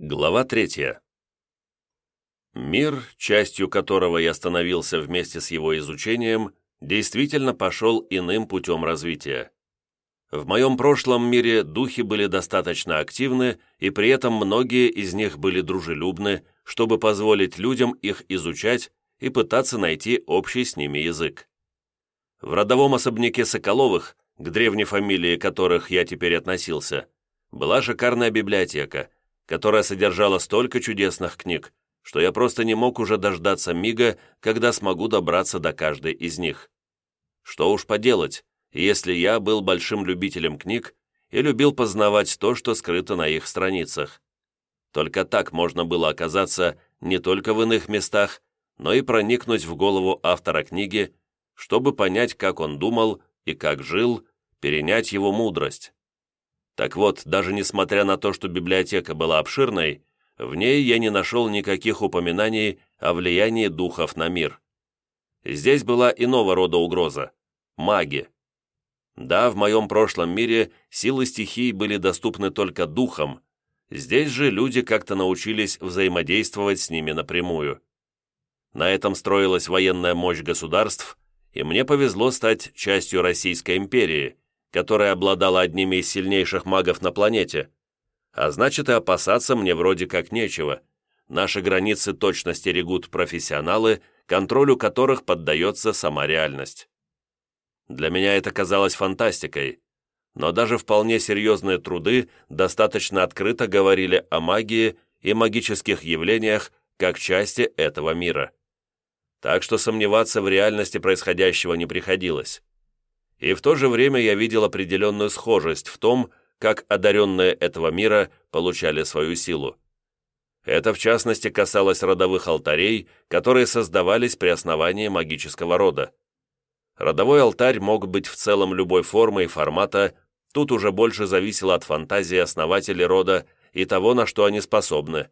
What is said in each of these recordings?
Глава третья. Мир, частью которого я становился вместе с его изучением, действительно пошел иным путем развития. В моем прошлом мире духи были достаточно активны, и при этом многие из них были дружелюбны, чтобы позволить людям их изучать и пытаться найти общий с ними язык. В родовом особняке Соколовых, к древней фамилии которых я теперь относился, была шикарная библиотека – которая содержала столько чудесных книг, что я просто не мог уже дождаться мига, когда смогу добраться до каждой из них. Что уж поделать, если я был большим любителем книг и любил познавать то, что скрыто на их страницах. Только так можно было оказаться не только в иных местах, но и проникнуть в голову автора книги, чтобы понять, как он думал и как жил, перенять его мудрость. Так вот, даже несмотря на то, что библиотека была обширной, в ней я не нашел никаких упоминаний о влиянии духов на мир. Здесь была иного рода угроза – маги. Да, в моем прошлом мире силы стихий были доступны только духам, здесь же люди как-то научились взаимодействовать с ними напрямую. На этом строилась военная мощь государств, и мне повезло стать частью Российской империи – которая обладала одними из сильнейших магов на планете. А значит, и опасаться мне вроде как нечего. Наши границы точно стерегут профессионалы, контролю которых поддается сама реальность. Для меня это казалось фантастикой, но даже вполне серьезные труды достаточно открыто говорили о магии и магических явлениях как части этого мира. Так что сомневаться в реальности происходящего не приходилось и в то же время я видел определенную схожесть в том, как одаренные этого мира получали свою силу. Это, в частности, касалось родовых алтарей, которые создавались при основании магического рода. Родовой алтарь мог быть в целом любой формы и формата, тут уже больше зависело от фантазии основателей рода и того, на что они способны.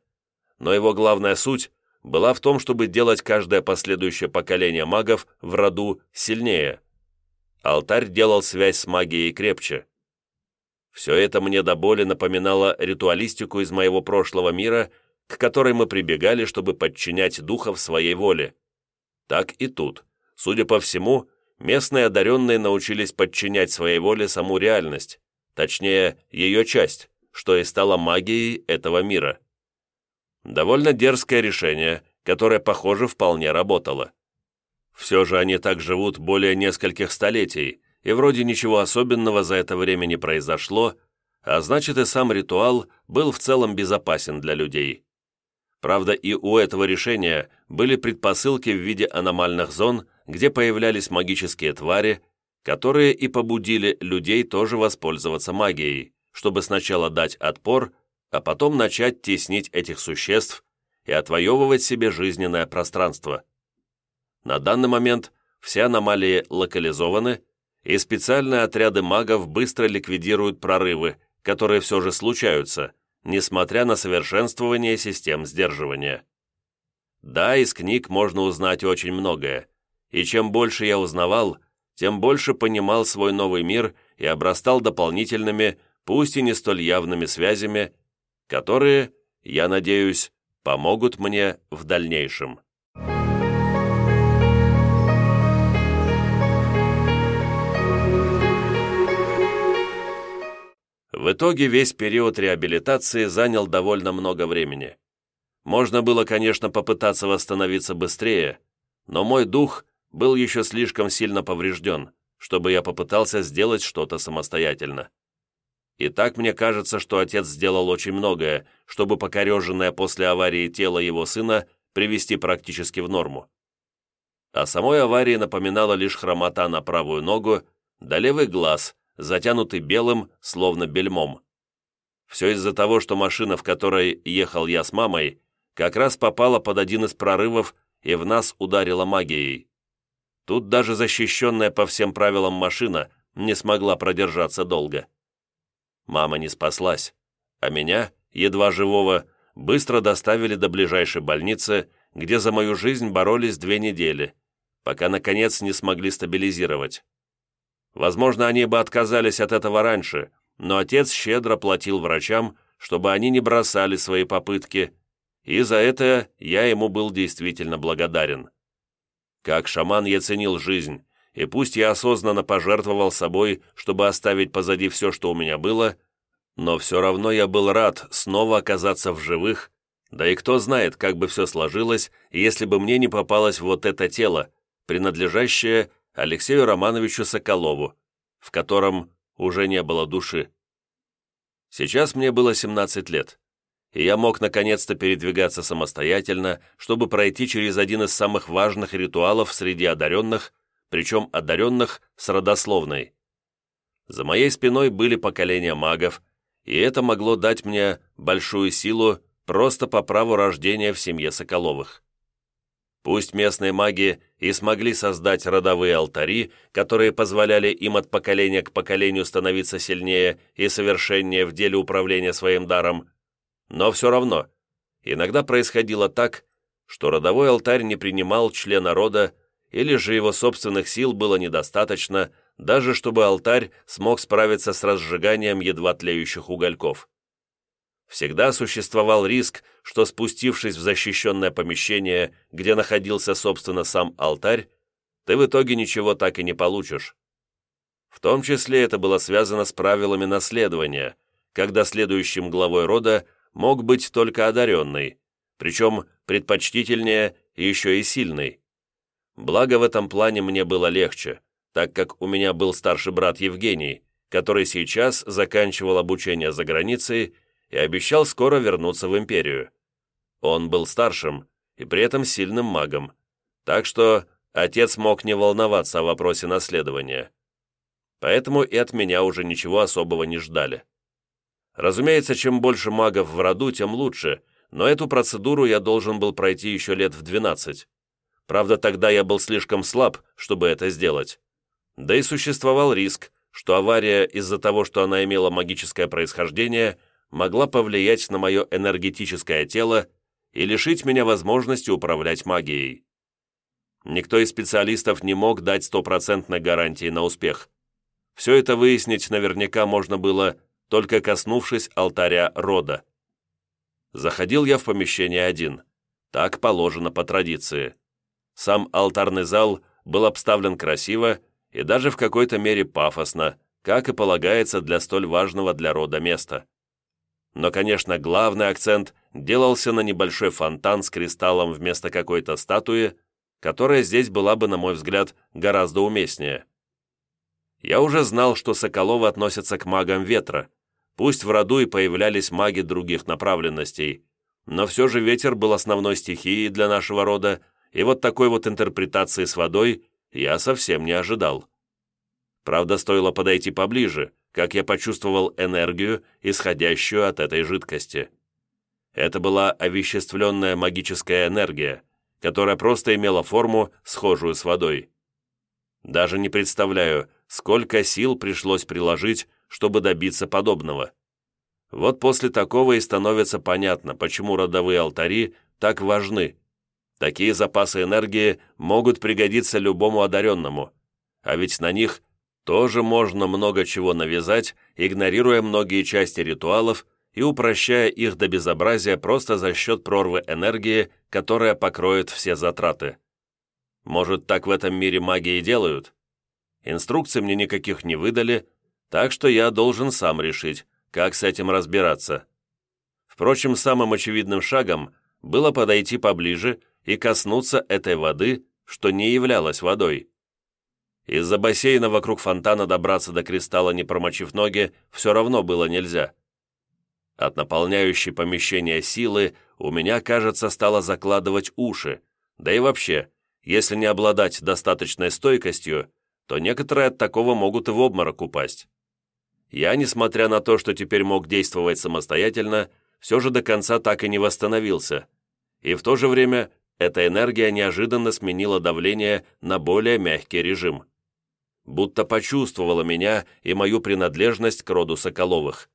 Но его главная суть была в том, чтобы делать каждое последующее поколение магов в роду сильнее – алтарь делал связь с магией крепче. Все это мне до боли напоминало ритуалистику из моего прошлого мира, к которой мы прибегали, чтобы подчинять духов своей воле. Так и тут. Судя по всему, местные одаренные научились подчинять своей воле саму реальность, точнее, ее часть, что и стало магией этого мира. Довольно дерзкое решение, которое, похоже, вполне работало. Все же они так живут более нескольких столетий, и вроде ничего особенного за это время не произошло, а значит и сам ритуал был в целом безопасен для людей. Правда, и у этого решения были предпосылки в виде аномальных зон, где появлялись магические твари, которые и побудили людей тоже воспользоваться магией, чтобы сначала дать отпор, а потом начать теснить этих существ и отвоевывать себе жизненное пространство. На данный момент все аномалии локализованы, и специальные отряды магов быстро ликвидируют прорывы, которые все же случаются, несмотря на совершенствование систем сдерживания. Да, из книг можно узнать очень многое, и чем больше я узнавал, тем больше понимал свой новый мир и обрастал дополнительными, пусть и не столь явными связями, которые, я надеюсь, помогут мне в дальнейшем. В итоге весь период реабилитации занял довольно много времени. Можно было, конечно, попытаться восстановиться быстрее, но мой дух был еще слишком сильно поврежден, чтобы я попытался сделать что-то самостоятельно. И так мне кажется, что отец сделал очень многое, чтобы покореженное после аварии тело его сына привести практически в норму. О самой аварии напоминала лишь хромота на правую ногу да левый глаз, затянутый белым, словно бельмом. Все из-за того, что машина, в которой ехал я с мамой, как раз попала под один из прорывов и в нас ударила магией. Тут даже защищенная по всем правилам машина не смогла продержаться долго. Мама не спаслась, а меня, едва живого, быстро доставили до ближайшей больницы, где за мою жизнь боролись две недели, пока, наконец, не смогли стабилизировать. Возможно, они бы отказались от этого раньше, но отец щедро платил врачам, чтобы они не бросали свои попытки, и за это я ему был действительно благодарен. Как шаман я ценил жизнь, и пусть я осознанно пожертвовал собой, чтобы оставить позади все, что у меня было, но все равно я был рад снова оказаться в живых, да и кто знает, как бы все сложилось, если бы мне не попалось вот это тело, принадлежащее Алексею Романовичу Соколову, в котором уже не было души. Сейчас мне было 17 лет, и я мог наконец-то передвигаться самостоятельно, чтобы пройти через один из самых важных ритуалов среди одаренных, причем одаренных с родословной. За моей спиной были поколения магов, и это могло дать мне большую силу просто по праву рождения в семье Соколовых. Пусть местные маги и смогли создать родовые алтари, которые позволяли им от поколения к поколению становиться сильнее и совершеннее в деле управления своим даром, но все равно иногда происходило так, что родовой алтарь не принимал члена рода, или же его собственных сил было недостаточно, даже чтобы алтарь смог справиться с разжиганием едва тлеющих угольков. Всегда существовал риск, что спустившись в защищенное помещение, где находился, собственно, сам алтарь, ты в итоге ничего так и не получишь. В том числе это было связано с правилами наследования, когда следующим главой рода мог быть только одаренный, причем предпочтительнее еще и сильный. Благо в этом плане мне было легче, так как у меня был старший брат Евгений, который сейчас заканчивал обучение за границей и обещал скоро вернуться в империю. Он был старшим и при этом сильным магом, так что отец мог не волноваться о вопросе наследования. Поэтому и от меня уже ничего особого не ждали. Разумеется, чем больше магов в роду, тем лучше, но эту процедуру я должен был пройти еще лет в 12. Правда, тогда я был слишком слаб, чтобы это сделать. Да и существовал риск, что авария из-за того, что она имела магическое происхождение, могла повлиять на мое энергетическое тело и лишить меня возможности управлять магией. Никто из специалистов не мог дать стопроцентной гарантии на успех. Все это выяснить наверняка можно было, только коснувшись алтаря рода. Заходил я в помещение один. Так положено по традиции. Сам алтарный зал был обставлен красиво и даже в какой-то мере пафосно, как и полагается для столь важного для рода места. Но, конечно, главный акцент делался на небольшой фонтан с кристаллом вместо какой-то статуи, которая здесь была бы, на мой взгляд, гораздо уместнее. Я уже знал, что Соколовы относятся к магам ветра, пусть в роду и появлялись маги других направленностей, но все же ветер был основной стихией для нашего рода, и вот такой вот интерпретации с водой я совсем не ожидал. Правда, стоило подойти поближе, как я почувствовал энергию, исходящую от этой жидкости. Это была овеществленная магическая энергия, которая просто имела форму, схожую с водой. Даже не представляю, сколько сил пришлось приложить, чтобы добиться подобного. Вот после такого и становится понятно, почему родовые алтари так важны. Такие запасы энергии могут пригодиться любому одаренному, а ведь на них тоже можно много чего навязать, игнорируя многие части ритуалов и упрощая их до безобразия просто за счет прорвы энергии, которая покроет все затраты. Может, так в этом мире маги и делают? Инструкций мне никаких не выдали, так что я должен сам решить, как с этим разбираться. Впрочем, самым очевидным шагом было подойти поближе и коснуться этой воды, что не являлась водой. Из-за бассейна вокруг фонтана добраться до кристалла, не промочив ноги, все равно было нельзя. От наполняющей помещение силы у меня, кажется, стало закладывать уши. Да и вообще, если не обладать достаточной стойкостью, то некоторые от такого могут и в обморок упасть. Я, несмотря на то, что теперь мог действовать самостоятельно, все же до конца так и не восстановился. И в то же время эта энергия неожиданно сменила давление на более мягкий режим будто почувствовала меня и мою принадлежность к роду Соколовых.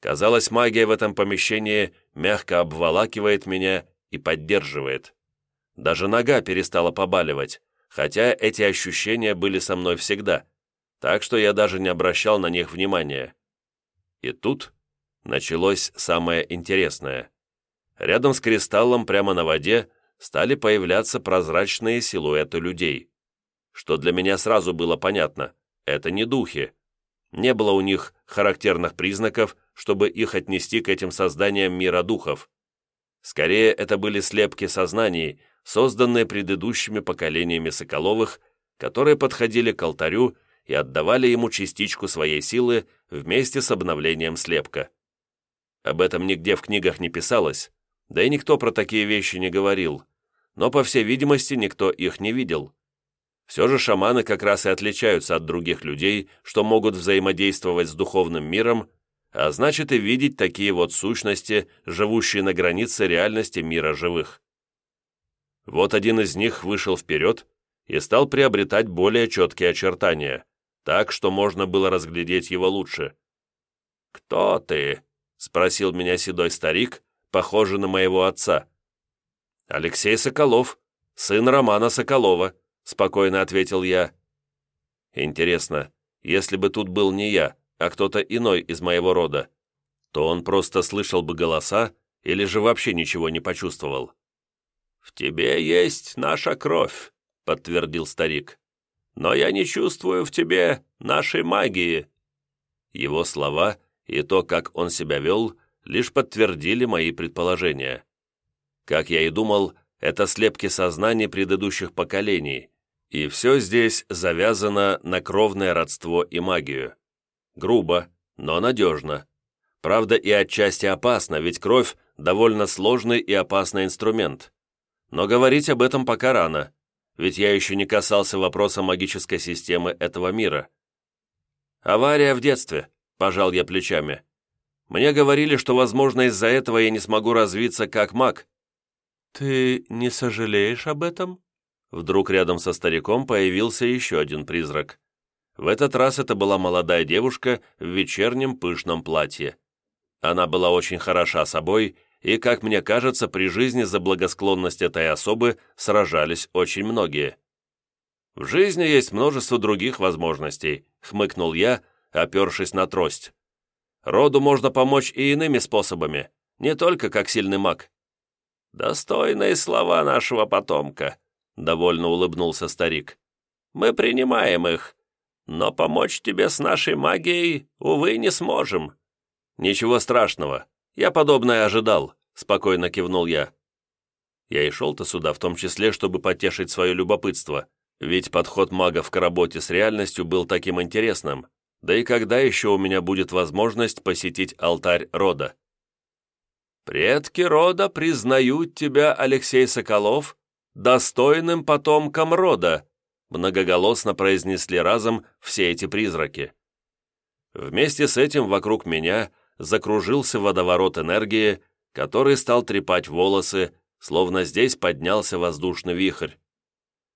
Казалось, магия в этом помещении мягко обволакивает меня и поддерживает. Даже нога перестала побаливать, хотя эти ощущения были со мной всегда, так что я даже не обращал на них внимания. И тут началось самое интересное. Рядом с кристаллом прямо на воде стали появляться прозрачные силуэты людей. Что для меня сразу было понятно, это не духи. Не было у них характерных признаков, чтобы их отнести к этим созданиям мира духов. Скорее, это были слепки сознаний, созданные предыдущими поколениями Соколовых, которые подходили к алтарю и отдавали ему частичку своей силы вместе с обновлением слепка. Об этом нигде в книгах не писалось, да и никто про такие вещи не говорил, но, по всей видимости, никто их не видел. Все же шаманы как раз и отличаются от других людей, что могут взаимодействовать с духовным миром, а значит и видеть такие вот сущности, живущие на границе реальности мира живых. Вот один из них вышел вперед и стал приобретать более четкие очертания, так, что можно было разглядеть его лучше. «Кто ты?» — спросил меня седой старик, похожий на моего отца. «Алексей Соколов, сын Романа Соколова», — спокойно ответил я. «Интересно, если бы тут был не я, а кто-то иной из моего рода, то он просто слышал бы голоса или же вообще ничего не почувствовал?» «В тебе есть наша кровь», — подтвердил старик. «Но я не чувствую в тебе нашей магии». Его слова и то, как он себя вел, лишь подтвердили мои предположения. Как я и думал, это слепки сознания предыдущих поколений, и все здесь завязано на кровное родство и магию. Грубо, но надежно. Правда, и отчасти опасно, ведь кровь – довольно сложный и опасный инструмент. Но говорить об этом пока рано, ведь я еще не касался вопроса магической системы этого мира. «Авария в детстве», – пожал я плечами. «Мне говорили, что, возможно, из-за этого я не смогу развиться как маг». «Ты не сожалеешь об этом?» Вдруг рядом со стариком появился еще один призрак. В этот раз это была молодая девушка в вечернем пышном платье. Она была очень хороша собой, и, как мне кажется, при жизни за благосклонность этой особы сражались очень многие. «В жизни есть множество других возможностей», — хмыкнул я, опершись на трость. «Роду можно помочь и иными способами, не только как сильный маг». «Достойные слова нашего потомка», — довольно улыбнулся старик. «Мы принимаем их, но помочь тебе с нашей магией, увы, не сможем». «Ничего страшного, я подобное ожидал», — спокойно кивнул я. Я и шел-то сюда, в том числе, чтобы потешить свое любопытство, ведь подход магов к работе с реальностью был таким интересным, да и когда еще у меня будет возможность посетить алтарь рода? «Предки рода признают тебя, Алексей Соколов, достойным потомком рода», многоголосно произнесли разом все эти призраки. Вместе с этим вокруг меня закружился водоворот энергии, который стал трепать волосы, словно здесь поднялся воздушный вихрь.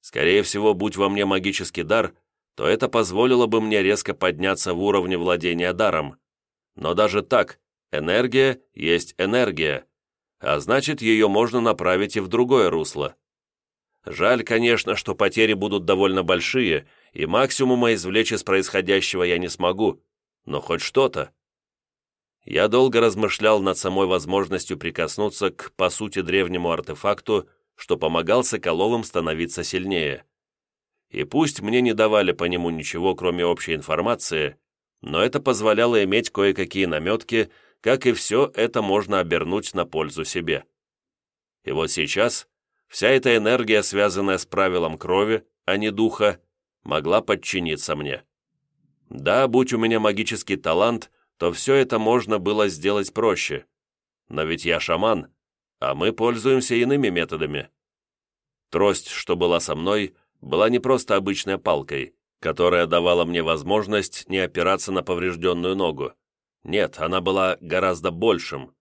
Скорее всего, будь во мне магический дар, то это позволило бы мне резко подняться в уровне владения даром. Но даже так, энергия есть энергия, а значит, ее можно направить и в другое русло. Жаль, конечно, что потери будут довольно большие, и максимума извлечь из происходящего я не смогу, но хоть что-то. Я долго размышлял над самой возможностью прикоснуться к, по сути, древнему артефакту, что помогал Соколовым становиться сильнее. И пусть мне не давали по нему ничего, кроме общей информации, но это позволяло иметь кое-какие наметки, как и все это можно обернуть на пользу себе. И вот сейчас Вся эта энергия, связанная с правилом крови, а не духа, могла подчиниться мне. Да, будь у меня магический талант, то все это можно было сделать проще. Но ведь я шаман, а мы пользуемся иными методами. Трость, что была со мной, была не просто обычной палкой, которая давала мне возможность не опираться на поврежденную ногу. Нет, она была гораздо большим.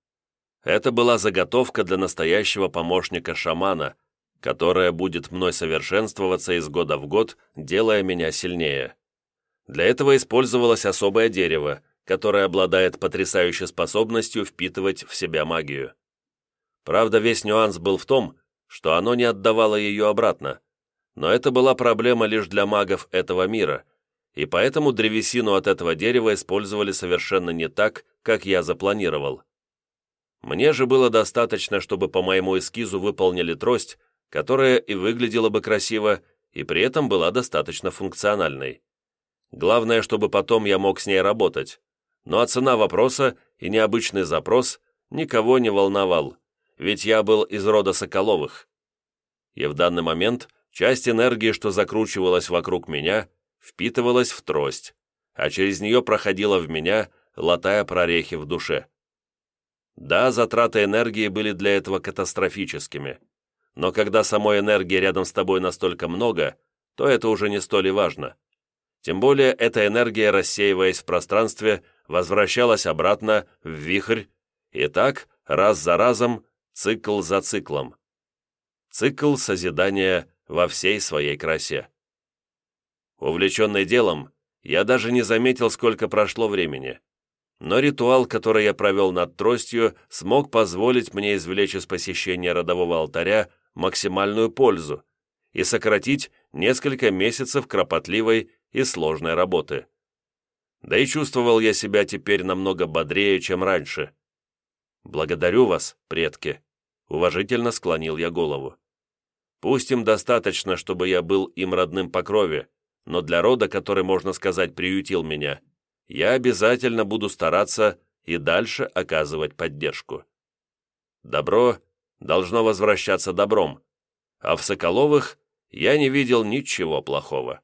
Это была заготовка для настоящего помощника шамана, которая будет мной совершенствоваться из года в год, делая меня сильнее. Для этого использовалось особое дерево, которое обладает потрясающей способностью впитывать в себя магию. Правда, весь нюанс был в том, что оно не отдавало ее обратно, но это была проблема лишь для магов этого мира, и поэтому древесину от этого дерева использовали совершенно не так, как я запланировал. Мне же было достаточно, чтобы по моему эскизу выполнили трость, которая и выглядела бы красиво, и при этом была достаточно функциональной. Главное, чтобы потом я мог с ней работать. Ну а цена вопроса и необычный запрос никого не волновал, ведь я был из рода Соколовых. И в данный момент часть энергии, что закручивалась вокруг меня, впитывалась в трость, а через нее проходила в меня, латая прорехи в душе. Да, затраты энергии были для этого катастрофическими, но когда самой энергии рядом с тобой настолько много, то это уже не столь и важно. Тем более эта энергия, рассеиваясь в пространстве, возвращалась обратно в вихрь, и так, раз за разом, цикл за циклом. Цикл созидания во всей своей красе. Увлеченный делом, я даже не заметил, сколько прошло времени. Но ритуал, который я провел над тростью, смог позволить мне извлечь из посещения родового алтаря максимальную пользу и сократить несколько месяцев кропотливой и сложной работы. Да и чувствовал я себя теперь намного бодрее, чем раньше. «Благодарю вас, предки», — уважительно склонил я голову. «Пусть им достаточно, чтобы я был им родным по крови, но для рода, который, можно сказать, приютил меня, я обязательно буду стараться и дальше оказывать поддержку. Добро должно возвращаться добром, а в Соколовых я не видел ничего плохого.